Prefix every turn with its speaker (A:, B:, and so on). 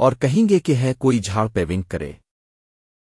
A: اور کہیں گے کہ ہے کوئی جھاڑ پہ کرے۔